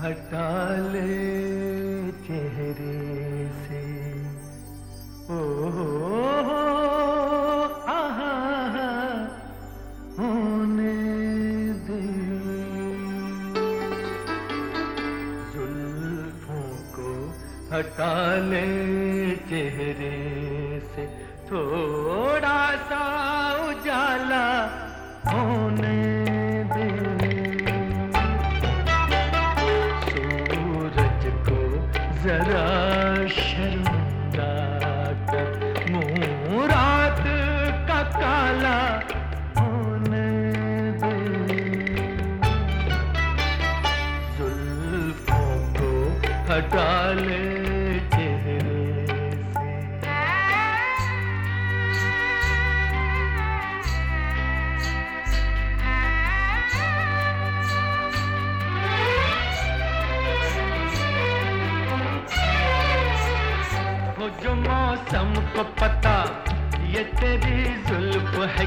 हटा ले चेहरे से। ओ होने दे। जुल्फों को हटा ले चेहरे से। थोड़ा सा उजाला होने हटा ले चेहरे से। वो जो मौसम को पता ये तेरी जुल्फ है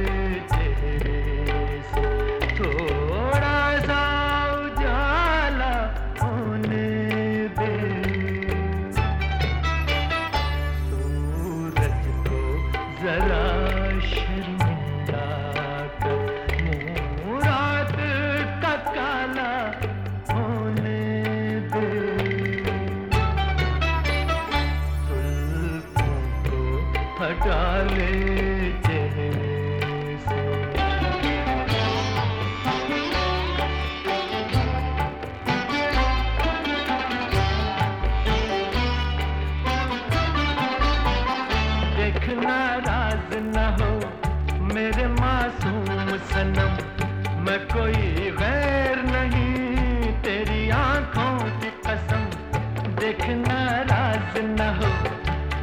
जरा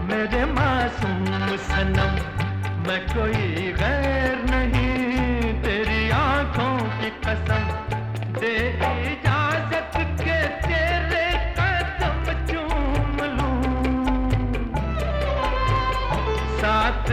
मेरे मासूम सनम, मैं कोई गैर नहीं, तेरी आँखों की कसम। दे इजाज़त के तेरे कदम चूम लूँ। साथ